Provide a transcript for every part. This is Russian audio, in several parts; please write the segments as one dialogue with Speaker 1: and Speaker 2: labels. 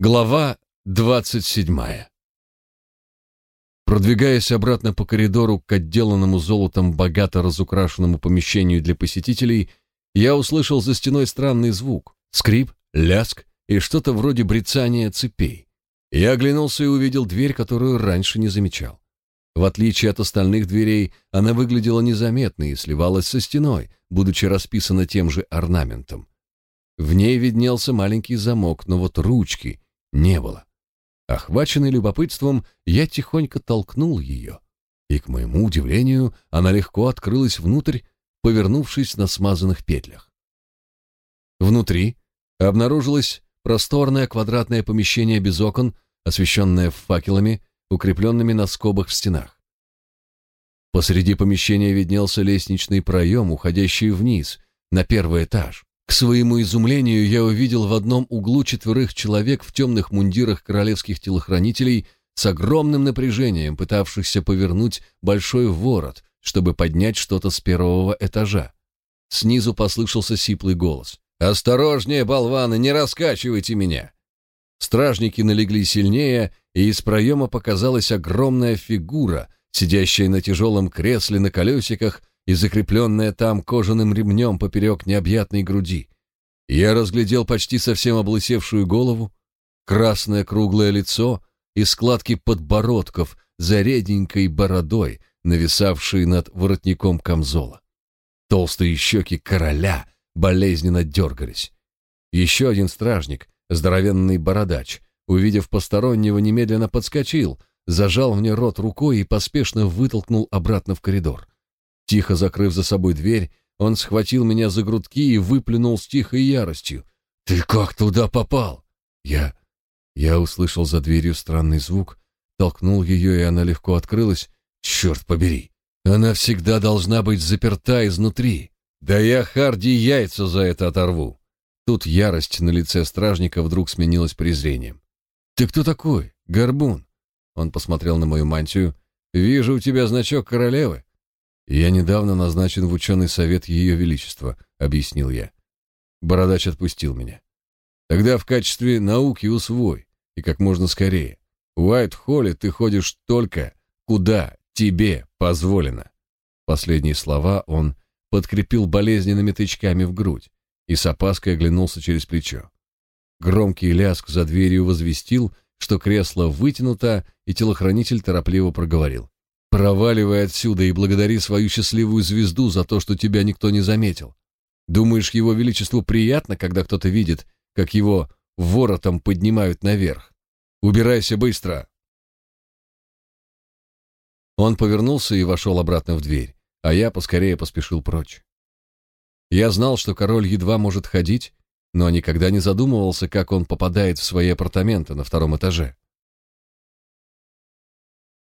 Speaker 1: Глава двадцать седьмая. Продвигаясь обратно по коридору к отделанному золотом богато разукрашенному помещению для посетителей, я услышал за стеной странный звук: скрип, ляск и что-то вроде брецания цепей. Я оглянулся и увидел дверь, которую раньше не замечал. В отличие от остальных дверей, она выглядела незаметной и сливалась со стеной, будучи расписана тем же орнаментом. В ней виднелся маленький замок, но вот ручки не было. Охваченный любопытством, я тихонько толкнул ее, и, к моему удивлению, она легко открылась внутрь, повернувшись на смазанных петлях. Внутри обнаружилось просторное квадратное помещение без окон, освещенное факелами, укрепленными на скобах в стенах. Посреди помещения виднелся лестничный проем, уходящий вниз, на первый этаж. К своему изумлению я увидел в одном углу четверых человек в темных мундирах королевских телохранителей с огромным напряжением, пытавшихся повернуть большой ворот, чтобы поднять что-то с первого этажа. Снизу послышался сиплый голос. «Осторожнее, болваны, не раскачивайте меня!» Стражники налегли сильнее, и из проема показалась огромная фигура, сидящая на тяжелом кресле на колесиках и закрепленная там кожаным ремнем поперек необъятной груди. Я разглядел почти совсем облысевшую голову, красное круглое лицо и складки подбородков за реденькой бородой, нависавшие над воротником камзола. Толстые щеки короля болезненно дергались. Еще один стражник, здоровенный бородач, увидев постороннего, немедленно подскочил, зажал мне рот рукой и поспешно вытолкнул обратно в коридор. Тихо закрыв за собой дверь, он схватил меня за грудки и выплюнул с тихой яростью. «Ты как туда попал?» Я... Я услышал за дверью странный звук, толкнул ее, и она легко открылась. «Черт побери! Она всегда должна быть заперта изнутри. Да я Харди яйца за это оторву!» Тут ярость на лице стражника вдруг сменилась презрением. «Ты кто такой? Горбун?» Он посмотрел на мою мантию. «Вижу у тебя значок королевы. «Я недавно назначен в ученый совет Ее Величества», — объяснил я. Бородач отпустил меня. «Тогда в качестве науки усвой, и как можно скорее. В Уайт-Холле ты ходишь только, куда тебе позволено». Последние слова он подкрепил болезненными тычками в грудь и с опаской оглянулся через плечо. Громкий ляск за дверью возвестил, что кресло вытянуто, и телохранитель торопливо проговорил. Проваливай отсюда и благодари свою счастливую звезду за то, что тебя никто не заметил. Думаешь, его величеству приятно, когда кто-то видит, как его воротом поднимают наверх? Убирайся быстро!» Он повернулся и вошел обратно в дверь, а я поскорее поспешил прочь. Я знал, что король едва может ходить, но никогда не задумывался, как он попадает в свои апартаменты на втором этаже.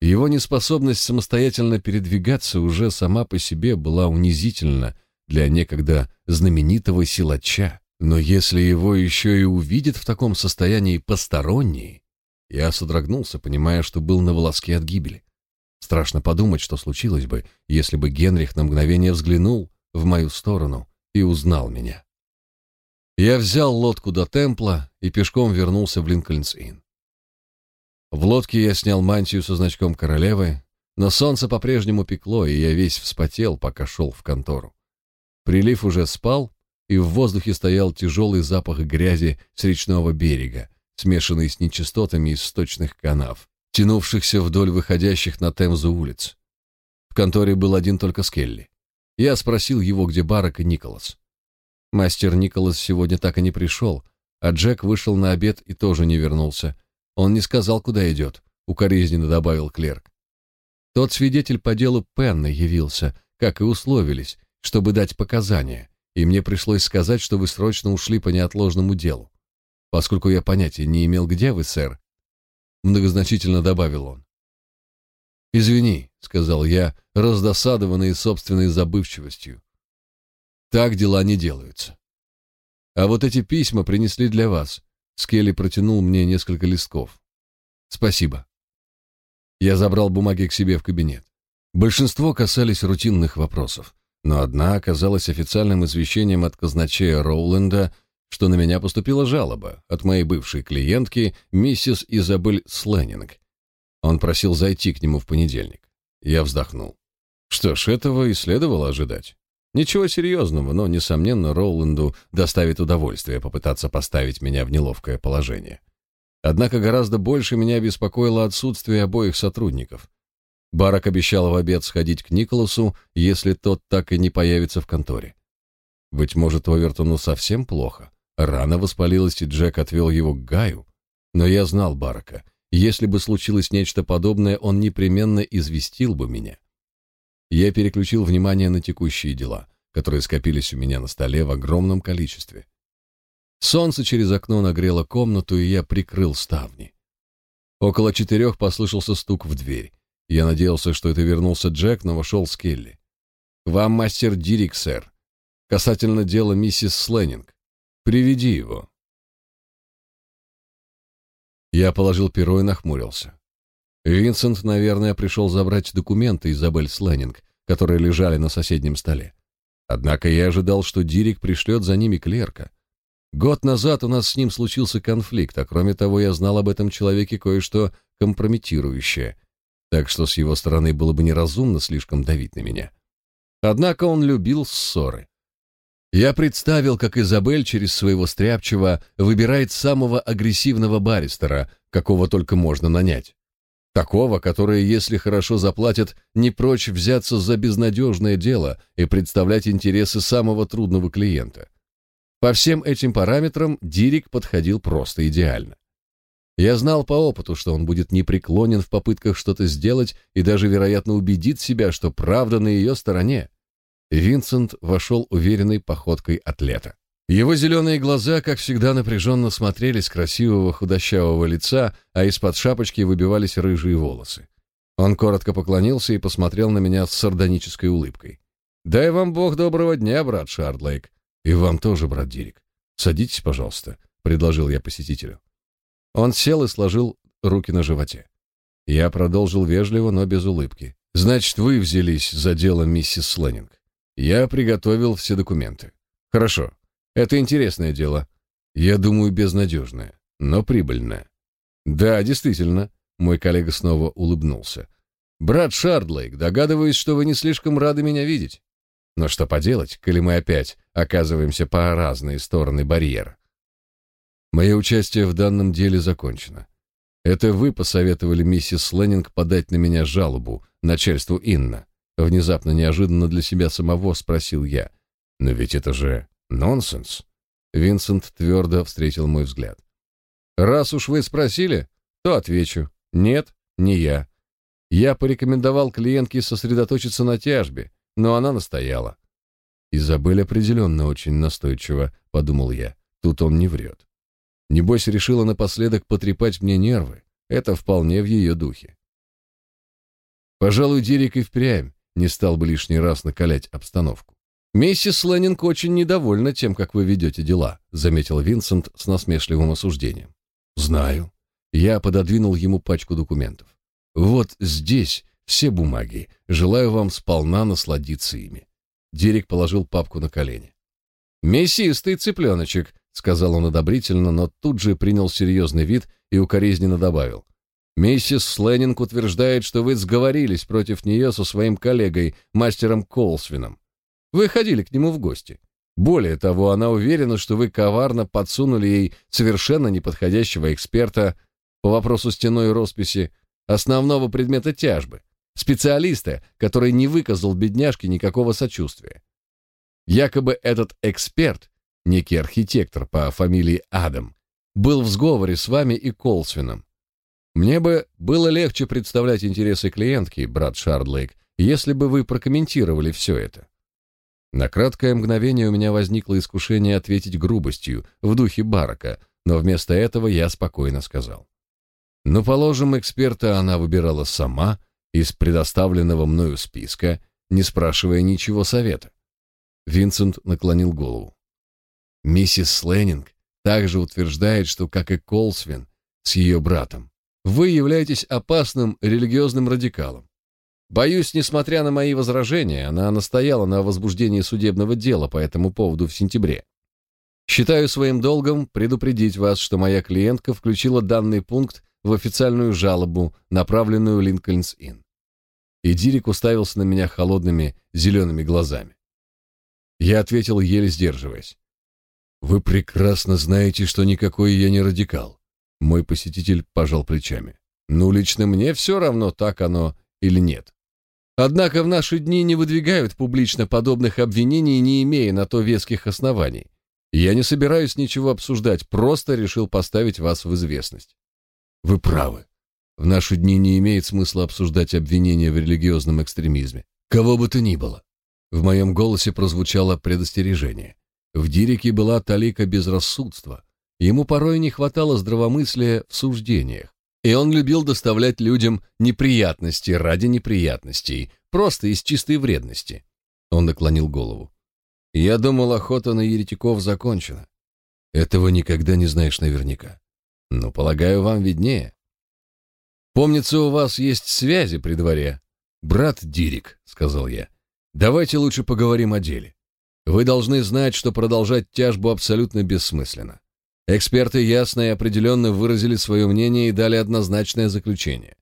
Speaker 1: Его неспособность самостоятельно передвигаться уже сама по себе была унизительна для некогда знаменитого силача. Но если его еще и увидят в таком состоянии посторонние, я содрогнулся, понимая, что был на волоске от гибели. Страшно подумать, что случилось бы, если бы Генрих на мгновение взглянул в мою сторону и узнал меня. Я взял лодку до Темпла и пешком вернулся в Линкольнс-Инн. В лодке я снял мантию со значком королевы, но солнце по-прежнему пекло, и я весь вспотел, пока шел в контору. Прилив уже спал, и в воздухе стоял тяжелый запах грязи с речного берега, смешанный с нечистотами из сточных канав, тянувшихся вдоль выходящих на Темзу улиц. В конторе был один только Скелли. Я спросил его, где Барак и Николас. Мастер Николас сегодня так и не пришел, а Джек вышел на обед и тоже не вернулся — он не сказал, куда идет, укоризненно добавил клерк. Тот свидетель по делу Пенна явился, как и условились, чтобы дать показания, и мне пришлось сказать, что вы срочно ушли по неотложному делу. Поскольку я понятия не имел, где вы, сэр, многозначительно добавил он. «Извини», — сказал я, раздосадованный собственной забывчивостью. «Так дела не делаются. А вот эти письма принесли для вас. Скелли протянул мне несколько листков. Спасибо. Я забрал бумаги к себе в кабинет. Большинство касались рутинных вопросов, но одна оказалась официальным извещением от казначея Роуленда, что на меня поступила жалоба от моей бывшей клиентки, миссис Изабель Сленнинг. Он просил зайти к нему в понедельник. Я вздохнул. Что ж, этого и следовало ожидать. Ничего серьезного, но, несомненно, Роланду доставит удовольствие попытаться поставить меня в неловкое положение. Однако гораздо больше меня беспокоило отсутствие обоих сотрудников. Барак обещал в обед сходить к Николасу, если тот так и не появится в конторе. Быть может, Овертону совсем плохо. Рана воспалилась, и Джек отвел его к Гаю. Но я знал Барака. Если бы случилось нечто подобное, он непременно известил бы меня. Я переключил внимание на текущие дела, которые скопились у меня на столе в огромном количестве. Солнце через окно нагрело комнату, и я прикрыл ставни. Около четырех послышался стук в дверь. Я надеялся, что это вернулся Джек, но вошел Скелли. «Вам мастер Дирик, сэр. Касательно дела миссис Сленнинг. Приведи его». Я положил перо и нахмурился. Винсент, наверное, пришел забрать документы Изабель Сленнинг, которые лежали на соседнем столе. Однако я ожидал, что Дирик пришлет за ними клерка. Год назад у нас с ним случился конфликт, а кроме того, я знал об этом человеке кое-что компрометирующее — так что с его стороны было бы неразумно слишком давить на меня. Однако он любил ссоры. Я представил, как Изабель через своего стряпчего выбирает самого агрессивного баристера, какого только можно нанять. Такого, который, если хорошо заплатят, не прочь взяться за безнадежное дело и представлять интересы самого трудного клиента. По всем этим параметрам Дирик подходил просто идеально. Я знал по опыту, что он будет непреклонен в попытках что-то сделать и даже, вероятно, убедит себя, что правда на ее стороне. Винсент вошел уверенной походкой атлета. Его зеленые глаза, как всегда, напряженно смотрели с красивого худощавого лица, а из-под шапочки выбивались рыжие волосы. Он коротко поклонился и посмотрел на меня с сардонической улыбкой. «Дай вам бог доброго дня, брат Шардлейк. И вам тоже, брат Дирик. Садитесь, пожалуйста», — предложил я посетителю. Он сел и сложил руки на животе. Я продолжил вежливо, но без улыбки. «Значит, вы взялись за дело миссис Сленнинг. Я приготовил все документы. Хорошо. Это интересное дело. Я думаю, безнадежное, но прибыльное». «Да, действительно», — мой коллега снова улыбнулся. «Брат Шардлейк, догадываюсь, что вы не слишком рады меня видеть. Но что поделать, коли мы опять оказываемся по разные стороны барьера? Мое участие в данном деле закончено. Это вы посоветовали миссис Леннинг подать на меня жалобу начальству Инна. Внезапно, неожиданно для себя самого спросил я. Но ведь это же нонсенс. Винсент твердо встретил мой взгляд. Раз уж вы спросили, то отвечу. Нет, не я. Я порекомендовал клиентке сосредоточиться на тяжбе, но она настояла. Изабель определенно очень настойчива, подумал я. Тут он не врет. Небось, решила напоследок потрепать мне нервы. Это вполне в ее духе. Пожалуй, Дерек и впрямь не стал бы лишний раз накалять обстановку. «Миссис Леннинг очень недовольна тем, как вы ведете дела», заметил Винсент с насмешливым осуждением. «Знаю». Я пододвинул ему пачку документов. «Вот здесь все бумаги. Желаю вам сполна насладиться ими». Дерек положил папку на колени. «Мясистый цыпленочек», сказал он одобрительно, но тут же принял серьезный вид и укоризненно добавил. Миссис Сленнинг утверждает, что вы сговорились против нее со своим коллегой, мастером Колсвином. Вы ходили к нему в гости. Более того, она уверена, что вы коварно подсунули ей совершенно неподходящего эксперта по вопросу стеной росписи основного предмета тяжбы, специалиста, который не выказал бедняжке никакого сочувствия. Якобы этот эксперт некий архитектор по фамилии Адам, был в сговоре с вами и Колсвином. Мне бы было легче представлять интересы клиентки, брат Шардлейк, если бы вы прокомментировали все это. На краткое мгновение у меня возникло искушение ответить грубостью, в духе Барака, но вместо этого я спокойно сказал. Ну, положим, эксперта она выбирала сама из предоставленного мною списка, не спрашивая ничего совета. Винсент наклонил голову. Миссис Сленнинг также утверждает, что, как и Колсвин с ее братом, вы являетесь опасным религиозным радикалом. Боюсь, несмотря на мои возражения, она настояла на возбуждении судебного дела по этому поводу в сентябре. Считаю своим долгом предупредить вас, что моя клиентка включила данный пункт в официальную жалобу, направленную Линкольнс-Инн. И Дирик уставился на меня холодными зелеными глазами. Я ответил, еле сдерживаясь. «Вы прекрасно знаете, что никакой я не радикал». Мой посетитель пожал плечами. «Ну, лично мне все равно, так оно или нет. Однако в наши дни не выдвигают публично подобных обвинений, не имея на то веских оснований. Я не собираюсь ничего обсуждать, просто решил поставить вас в известность. Вы правы. В наши дни не имеет смысла обсуждать обвинения в религиозном экстремизме. Кого бы то ни было. В моем голосе прозвучало предостережение. В Дирике была талика безрассудства. Ему порой не хватало здравомыслия в суждениях. И он любил доставлять людям неприятности ради неприятностей, просто из чистой вредности. Он наклонил голову. Я думал, охота на еретиков закончена. Этого никогда не знаешь наверняка. Но, полагаю, вам виднее. Помнится, у вас есть связи при дворе. Брат Дирик, сказал я. Давайте лучше поговорим о деле. Вы должны знать, что продолжать тяжбу абсолютно бессмысленно. Эксперты ясно и определенно выразили свое мнение и дали однозначное заключение.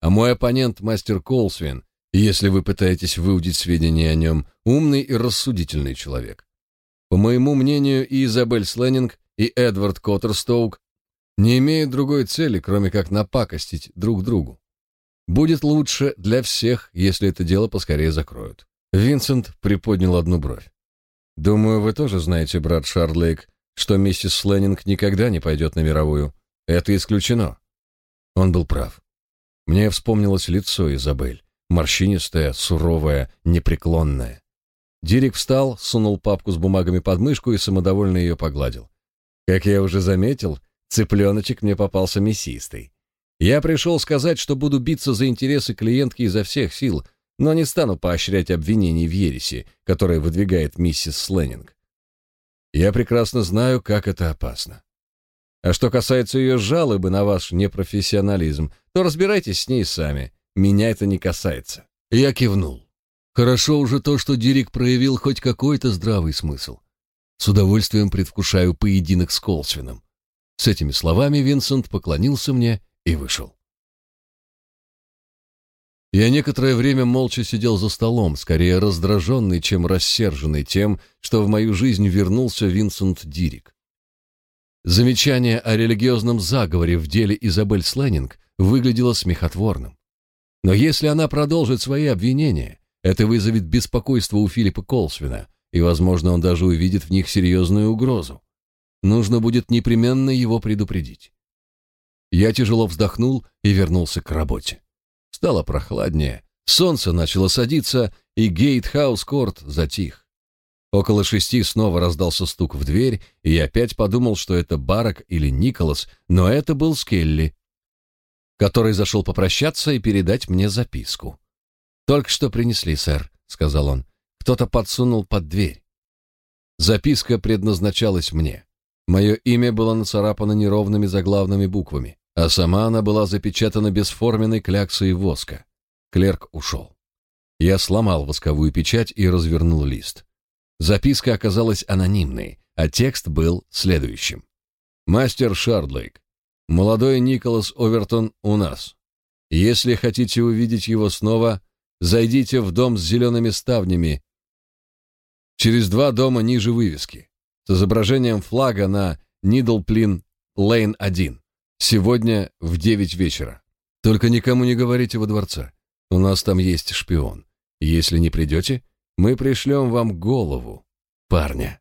Speaker 1: А мой оппонент, мастер Колсвин, если вы пытаетесь выудить сведения о нем, умный и рассудительный человек. По моему мнению, и Изабель Сленнинг, и Эдвард Коттерстоук не имеют другой цели, кроме как напакостить друг другу. Будет лучше для всех, если это дело поскорее закроют. Винсент приподнял одну бровь. Думаю, вы тоже знаете, брат Шарлейк, что миссис Сленнинг никогда не пойдет на мировую. Это исключено. Он был прав. Мне вспомнилось лицо Изабель, морщинистое, суровое, непреклонное. Дирик встал, сунул папку с бумагами под мышку и самодовольно ее погладил. Как я уже заметил, цыпленочек мне попался мясистый. Я пришел сказать, что буду биться за интересы клиентки изо всех сил, но не стану поощрять обвинений в ереси, которые выдвигает миссис Сленнинг. Я прекрасно знаю, как это опасно. А что касается ее жалобы на ваш непрофессионализм, то разбирайтесь с ней сами. Меня это не касается. Я кивнул. Хорошо уже то, что Дирик проявил хоть какой-то здравый смысл. С удовольствием предвкушаю поединок с Колсвином. С этими словами Винсент поклонился мне и вышел. Я некоторое время молча сидел за столом, скорее раздраженный, чем рассерженный тем, что в мою жизнь вернулся Винсент Дирик. Замечание о религиозном заговоре в деле Изабель Сленнинг выглядело смехотворным. Но если она продолжит свои обвинения, это вызовет беспокойство у Филиппа Колсвина, и, возможно, он даже увидит в них серьезную угрозу. Нужно будет непременно его предупредить. Я тяжело вздохнул и вернулся к работе. Стало прохладнее, солнце начало садиться, и Гейтхаус-корт затих. Около шести снова раздался стук в дверь, и я опять подумал, что это Барак или Николас, но это был Скелли, который зашел попрощаться и передать мне записку. «Только что принесли, сэр», — сказал он. «Кто-то подсунул под дверь». Записка предназначалась мне. Мое имя было нацарапано неровными заглавными буквами а сама она была запечатана бесформенной кляксой воска. Клерк ушел. Я сломал восковую печать и развернул лист. Записка оказалась анонимной, а текст был следующим. «Мастер Шардлейк, молодой Николас Овертон у нас. Если хотите увидеть его снова, зайдите в дом с зелеными ставнями через два дома ниже вывески с изображением флага на Нидлплин Лейн 1. Сегодня в девять вечера. Только никому не говорите во дворце. У нас там есть шпион. Если не придете, мы пришлем вам голову парня.